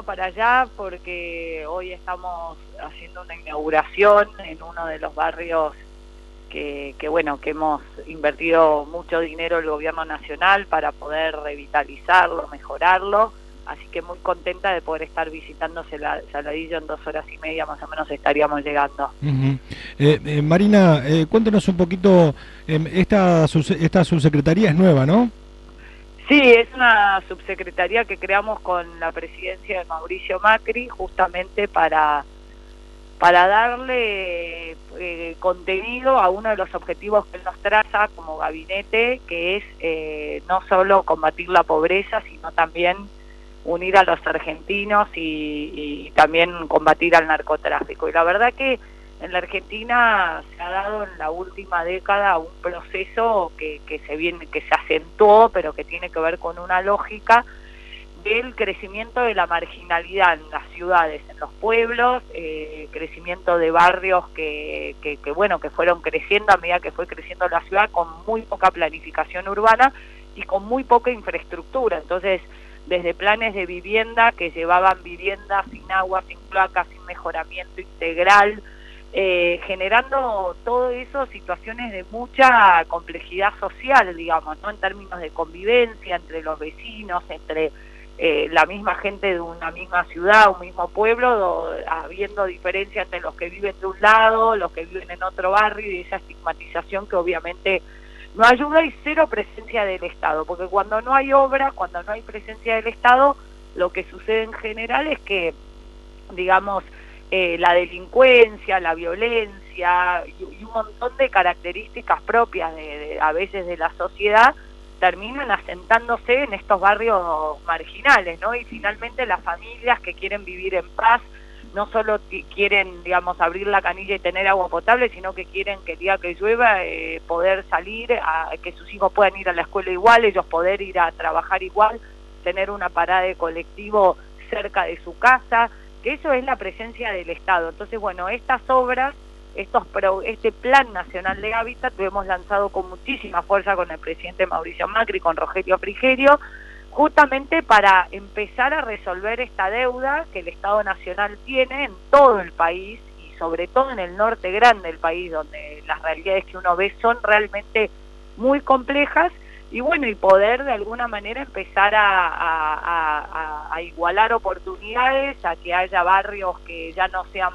para allá porque hoy estamos haciendo una inauguración en uno de los barrios que, que, bueno, que hemos invertido mucho dinero el gobierno nacional para poder revitalizarlo, mejorarlo así que muy contenta de poder estar visitando Saladillo en dos horas y media más o menos estaríamos llegando. Eh, eh, Marina, eh, cuéntanos un poquito, em, esta, esta subsecretaría es nueva, ¿no? Sí, es una subsecretaría que creamos con la presidencia de Mauricio Macri justamente para para darle contenido a uno de los objetivos que nos traza como gabinete, que es no solo combatir la pobreza, sino también unir a los argentinos y, también combatir al narcotráfico. Y la verdad que en la Argentina se ha dado en la última década un proceso que, se viene, que se acentuó, pero que tiene que ver con una lógica del crecimiento de la marginalidad en las ciudades, en los pueblos, eh, crecimiento de barrios que, que, que, bueno, que fueron creciendo a medida que fue creciendo la ciudad con muy poca planificación urbana y con muy poca infraestructura. Entonces, desde planes de vivienda que llevaban vivienda sin agua, sin placas, sin mejoramiento integral, eh, generando todo eso situaciones de mucha complejidad social, digamos, ¿no? En términos de convivencia entre los vecinos, entre eh, la misma gente de una misma ciudad, un mismo pueblo, habiendo diferencia entre los que viven de un lado, los que viven en otro barrio y esa estigmatización que obviamente no ayuda y cero presencia del Estado, porque cuando no hay obra, cuando no hay presencia del Estado, lo que sucede en general es que, digamos, eh, la delincuencia, la violencia y, un montón de características propias de, a veces de la sociedad terminan asentándose en estos barrios marginales, ¿no? Y finalmente las familias que quieren vivir en paz, no solo quieren, digamos, abrir la canilla y tener agua potable, sino que quieren que el día que llueva eh, poder salir, a, que sus hijos puedan ir a la escuela igual, ellos poder ir a trabajar igual, tener una parada de colectivo cerca de su casa, que eso es la presencia del Estado. Entonces, bueno, estas obras, estos este Plan Nacional de Hábitat lo hemos lanzado con muchísima fuerza con el presidente Mauricio Macri, con Rogelio Frigerio, justamente para empezar a resolver esta deuda que el Estado Nacional tiene en todo el país y sobre todo en el norte grande del país, donde las realidades que uno ve son realmente muy complejas y bueno, y poder de alguna manera empezar a, a, igualar oportunidades, a que haya barrios que ya no sean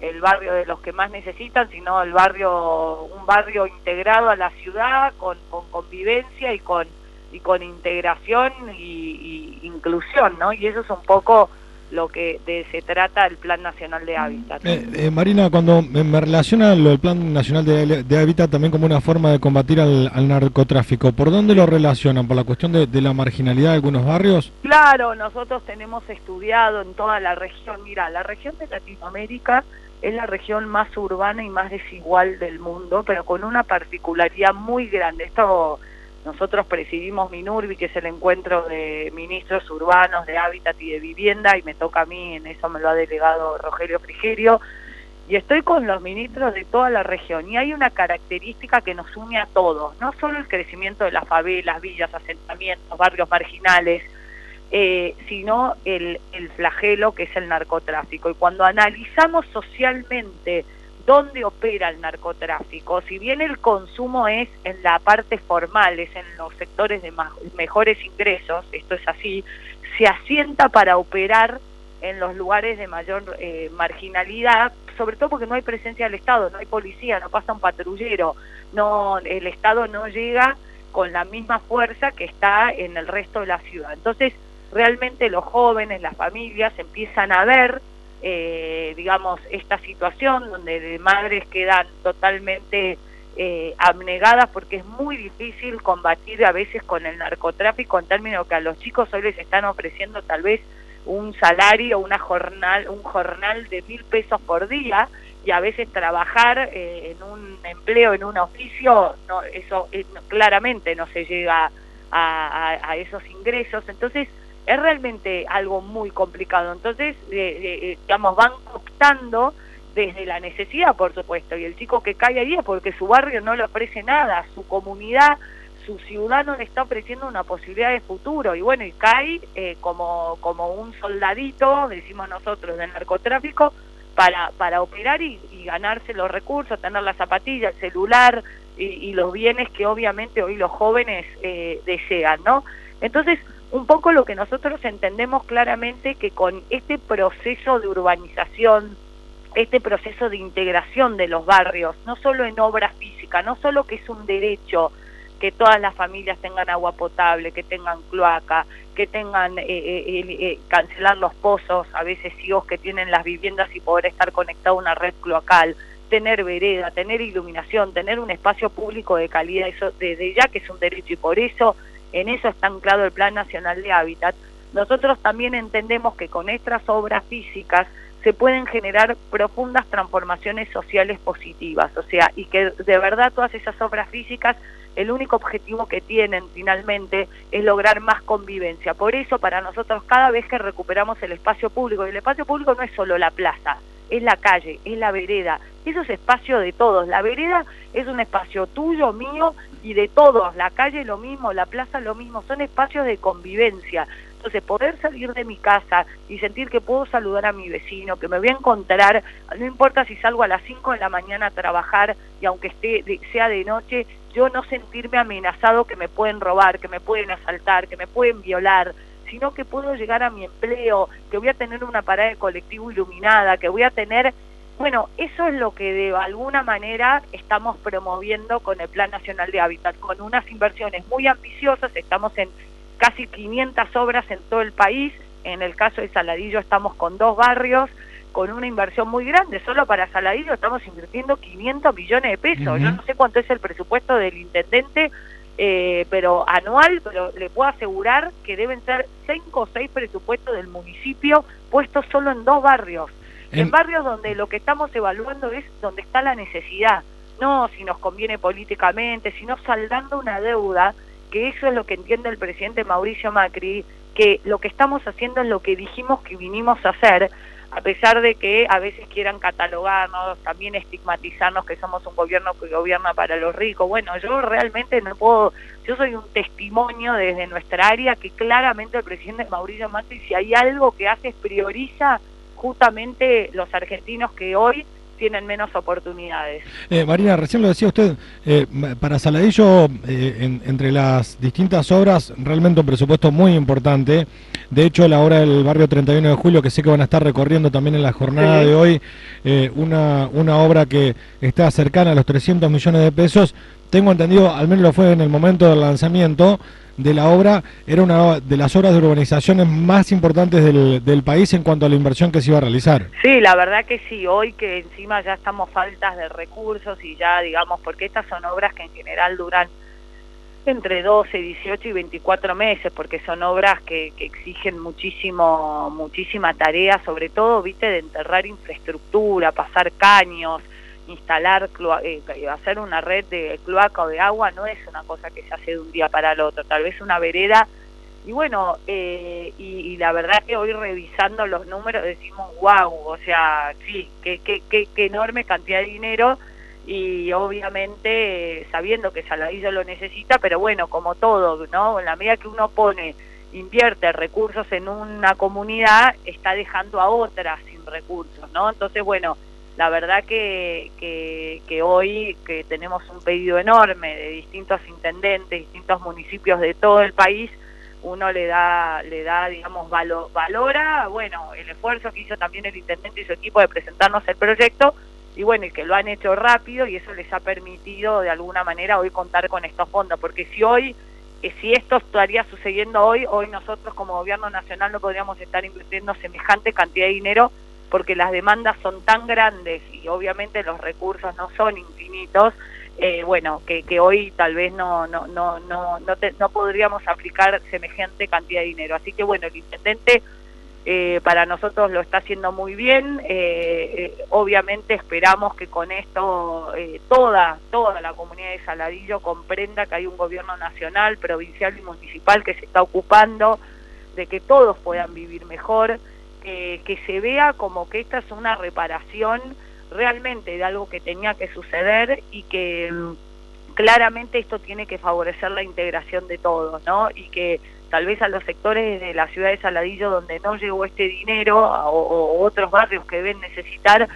el barrio de los que más necesitan, sino el barrio, un barrio integrado a la ciudad, con, con convivencia y con y con integración y, inclusión, ¿no? Y eso es un poco lo que de, se trata el Plan Nacional de Hábitat. Eh, eh, Marina, cuando me, relaciona lo del Plan Nacional de, Hábitat también como una forma de combatir al, narcotráfico, ¿por dónde lo relacionan? ¿Por la cuestión de, de, la marginalidad de algunos barrios? Claro, nosotros tenemos estudiado en toda la región, mira, la región de Latinoamérica es la región más urbana y más desigual del mundo, pero con una particularidad muy grande. Esto nosotros presidimos MINURBI, que es el encuentro de ministros urbanos de hábitat y de vivienda, y me toca a mí, en eso me lo ha delegado Rogelio Frigerio, y estoy con los ministros de toda la región, y hay una característica que nos une a todos, no solo el crecimiento de las favelas, villas, asentamientos, barrios marginales, eh, sino el, el flagelo que es el narcotráfico. Y cuando analizamos socialmente dónde opera el narcotráfico. Si bien el consumo es en la parte formal, es en los sectores de mejores ingresos, esto es así, se asienta para operar en los lugares de mayor eh, marginalidad, sobre todo porque no hay presencia del Estado, no hay policía, no pasa un patrullero, no el Estado no llega con la misma fuerza que está en el resto de la ciudad. Entonces, realmente los jóvenes, las familias empiezan a ver eh, digamos, esta situación donde madres quedan totalmente eh, abnegadas porque es muy difícil combatir a veces con el narcotráfico en términos que a los chicos hoy les están ofreciendo tal vez un salario, una jornal, un jornal de mil pesos por día y a veces trabajar eh, en un empleo, en un oficio, no, eso eh, claramente no se llega a, a esos ingresos. Entonces, es realmente algo muy complicado. Entonces, eh, digamos, van optando desde la necesidad, por supuesto, y el chico que cae ahí es porque su barrio no le ofrece nada, su comunidad, su ciudad no le está ofreciendo una posibilidad de futuro y bueno, y cae eh, como, como un soldadito, decimos nosotros, del narcotráfico para, para operar y, ganarse los recursos, tener la zapatilla, el celular y, los bienes que obviamente hoy los jóvenes eh, desean, ¿no? Entonces, un poco lo que nosotros entendemos claramente que con este proceso de urbanización, este proceso de integración de los barrios, no solo en obra física, no solo que es un derecho que todas las familias tengan agua potable, que tengan cloaca, que tengan eh, eh, eh, cancelar los pozos, a veces hijos que tienen las viviendas y poder estar conectado a una red cloacal, tener vereda, tener iluminación, tener un espacio público de calidad, eso desde ya que es un derecho y por eso en eso está anclado el Plan Nacional de Hábitat. Nosotros también entendemos que con estas obras físicas se pueden generar profundas transformaciones sociales positivas, o sea, y que de verdad todas esas obras físicas el único objetivo que tienen finalmente es lograr más convivencia. Por eso para nosotros cada vez que recuperamos el espacio público, y el espacio público no es solo la plaza, es la calle, es la vereda, eso es espacio de todos. La vereda es un espacio tuyo, mío y de todos. La calle lo mismo, la plaza lo mismo, son espacios de convivencia. Entonces, poder salir de mi casa y sentir que puedo saludar a mi vecino, que me voy a encontrar, no importa si salgo a las 5 de la mañana a trabajar y aunque esté sea de noche, yo no sentirme amenazado que me pueden robar, que me pueden asaltar, que me pueden violar, sino que puedo llegar a mi empleo, que voy a tener una parada de colectivo iluminada, que voy a tener... Bueno, eso es lo que de alguna manera estamos promoviendo con el Plan Nacional de Hábitat, con unas inversiones muy ambiciosas, estamos en casi 500 obras en todo el país. En el caso de Saladillo estamos con dos barrios con una inversión muy grande. Solo para Saladillo estamos invirtiendo 500 millones de pesos. Yo no sé cuánto es el presupuesto del intendente, eh, pero anual, pero le puedo asegurar que deben ser cinco o seis presupuestos del municipio puestos solo en dos barrios. En, barrios donde lo que estamos evaluando es donde está la necesidad, no si nos conviene políticamente, sino saldando una deuda que eso es lo que entiende el presidente Mauricio Macri, que lo que estamos haciendo es lo que dijimos que vinimos a hacer, a pesar de que a veces quieran catalogarnos, también estigmatizarnos que somos un gobierno que gobierna para los ricos. Bueno, yo realmente no puedo, yo soy un testimonio desde nuestra área que claramente el presidente Mauricio Macri, si hay algo que hace es prioriza justamente los argentinos que hoy tienen menos oportunidades. Eh, Marina, recién lo decía usted, eh, para Saladillo, eh, entre las distintas obras, realmente un presupuesto muy importante. De hecho, la obra del barrio 31 de julio, que sé que van a estar recorriendo también en la jornada de hoy, una, una obra que está cercana a los 300 millones de pesos. Tengo entendido, al menos lo fue en el momento del lanzamiento, de la obra era una de las obras de urbanizaciones más importantes del, del, país en cuanto a la inversión que se iba a realizar. Sí, la verdad que sí, hoy que encima ya estamos faltas de recursos y ya digamos, porque estas son obras que en general duran entre 12, 18 y 24 meses, porque son obras que, que exigen muchísimo, muchísima tarea, sobre todo, viste, de enterrar infraestructura, pasar caños, instalar, eh, hacer una red de cloaca o de agua no es una cosa que se hace de un día para el otro, tal vez una vereda. Y bueno, eh, y, la verdad que hoy revisando los números decimos, wow, o sea, sí, qué, qué, qué, qué enorme cantidad de dinero y obviamente sabiendo que Saladillo lo necesita, pero bueno, como todo, ¿no? En la medida que uno pone, invierte recursos en una comunidad, está dejando a otras sin recursos, ¿no? Entonces, bueno, la verdad que, que, hoy que tenemos un pedido enorme de distintos intendentes, distintos municipios de todo el país, uno le da, le da, digamos, valora, bueno, el esfuerzo que hizo también el intendente y su equipo de presentarnos el proyecto, y bueno, y que lo han hecho rápido y eso les ha permitido de alguna manera hoy contar con estos fondos, porque si hoy, eh, si esto estaría sucediendo hoy, hoy nosotros como gobierno nacional no podríamos estar invirtiendo semejante cantidad de dinero porque las demandas son tan grandes y obviamente los recursos no son infinitos, eh, bueno, que, hoy tal vez no no no no no, no podríamos aplicar semejante cantidad de dinero. Así que bueno, el intendente eh, para nosotros lo está haciendo muy bien. Eh, obviamente esperamos que con esto toda toda la comunidad de Saladillo comprenda que hay un gobierno nacional, provincial y municipal que se está ocupando de que todos puedan vivir mejor que se vea como que esta es una reparación realmente de algo que tenía que suceder y que, claramente esto tiene que favorecer la integración de todos, ¿no? Y que tal vez a los sectores de la ciudad de Saladillo donde no llegó este dinero o, otros barrios que deben necesitar,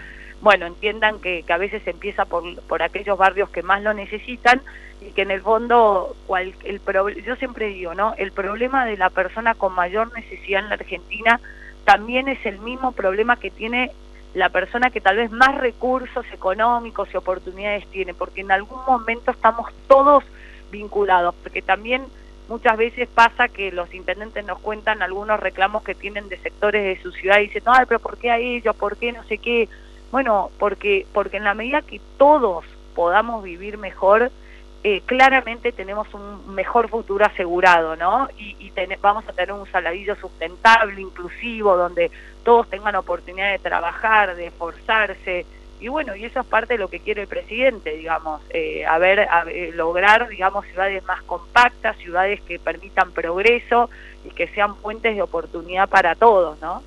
bueno, entiendan que, que a veces empieza por, por aquellos barrios que más lo necesitan y que en el fondo, cual, el yo siempre digo, ¿no? El problema de la persona con mayor necesidad en la Argentina también es el mismo problema que tiene la persona que tal vez más recursos económicos y oportunidades tiene, porque en algún momento estamos todos vinculados, porque también muchas veces pasa que los intendentes nos cuentan algunos reclamos que tienen de sectores de su ciudad y dicen, no, pero ¿por qué a ellos? ¿Por qué no sé qué? Bueno, porque, porque en la medida que todos podamos vivir mejor, eh, claramente tenemos un mejor futuro asegurado, ¿no? Y, y vamos a tener un saladillo sustentable, inclusivo, donde todos tengan oportunidad de trabajar, de esforzarse, y bueno, y eso es parte de lo que quiere el presidente, digamos, eh, a ver, a lograr, digamos, ciudades más compactas, ciudades que permitan progreso y que sean fuentes de oportunidad para todos, ¿no?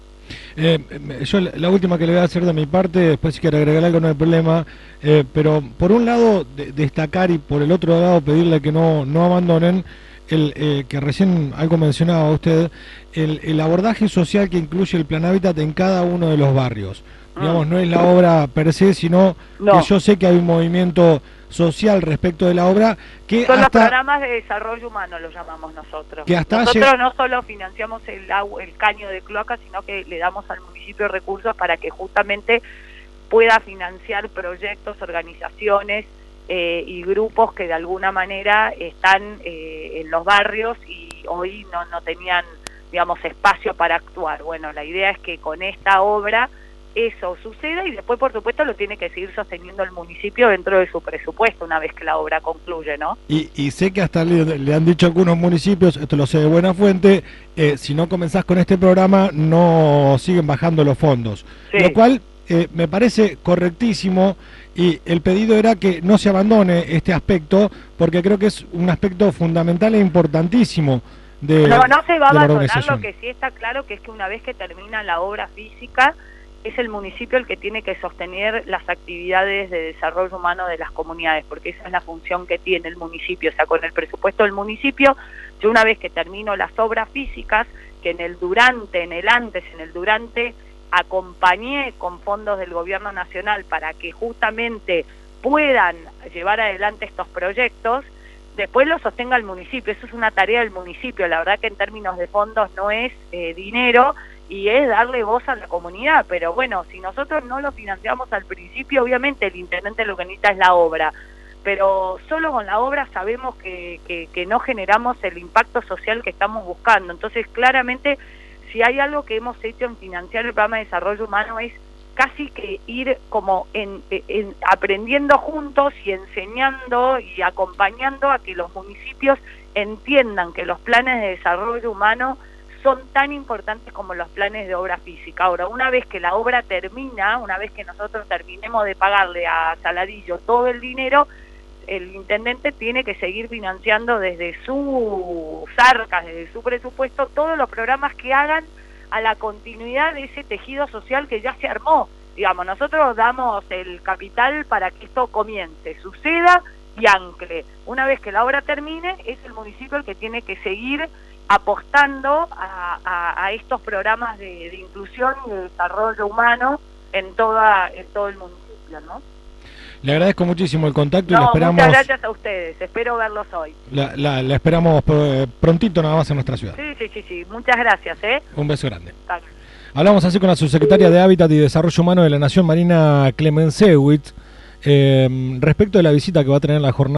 Eh, yo la última que le voy a hacer de mi parte, después si quiere agregar algo no hay problema, eh, pero por un lado destacar y por el otro lado pedirle que no, no abandonen el eh, que recién algo mencionaba usted, el, el, abordaje social que incluye el plan hábitat en cada uno de los barrios. Ah. Digamos, no es la obra per se, sino que yo sé que hay un movimiento social respecto de la obra que son los programas de desarrollo humano los llamamos nosotros. que hasta nosotros no solo financiamos el el caño de cloaca sino que le damos al municipio recursos para que justamente pueda financiar proyectos organizaciones eh, y grupos que de alguna manera están eh, en los barrios y hoy no no tenían digamos espacio para actuar. Bueno la idea es que con esta obra eso suceda y después, por supuesto, lo tiene que seguir sosteniendo el municipio dentro de su presupuesto una vez que la obra concluye, ¿no? Y, y sé que hasta le, han dicho algunos municipios, esto lo sé de buena fuente, eh, si no comenzás con este programa no siguen bajando los fondos, lo cual eh, me parece correctísimo y el pedido era que no se abandone este aspecto porque creo que es un aspecto fundamental e importantísimo. De, no, no se va a abandonar, lo que sí está claro que es que una vez que termina la obra física, es el municipio el que tiene que sostener las actividades de desarrollo humano de las comunidades, porque esa es la función que tiene el municipio, o sea, con el presupuesto del municipio, yo una vez que termino las obras físicas, que en el durante, en el antes, en el durante, acompañé con fondos del gobierno nacional para que justamente puedan llevar adelante estos proyectos, después lo sostenga el municipio, eso es una tarea del municipio, la verdad que en términos de fondos no es eh, dinero, y es darle voz a la comunidad, pero bueno, si nosotros no lo financiamos al principio, obviamente el intendente lo que necesita es la obra, pero solo con la obra sabemos que, que, no generamos el impacto social que estamos buscando, entonces claramente si hay algo que hemos hecho en financiar el programa de desarrollo humano es casi que ir como en, en, aprendiendo juntos y enseñando y acompañando a que los municipios entiendan que los planes de desarrollo humano son tan importantes como los planes de obra física. Ahora, una vez que la obra termina, una vez que nosotros terminemos de pagarle a Saladillo todo el dinero, el intendente tiene que seguir financiando desde sus arcas, desde su presupuesto, todos los programas que hagan a la continuidad de ese tejido social que ya se armó. Digamos, nosotros damos el capital para que esto comience, suceda y ancle. Una vez que la obra termine, es el municipio el que tiene que seguir apostando a, estos programas de, inclusión y de desarrollo humano en toda en todo el municipio, ¿no? Le agradezco muchísimo el contacto y le esperamos. Muchas gracias a ustedes, espero verlos hoy. La, esperamos eh, prontito nada más en nuestra ciudad. Sí, sí, sí, sí. muchas gracias. ¿eh? Un beso grande. Hablamos así con la subsecretaria de Hábitat y Desarrollo Humano de la Nación, Marina Clemensewitz, eh, respecto de la visita que va a tener la jornada.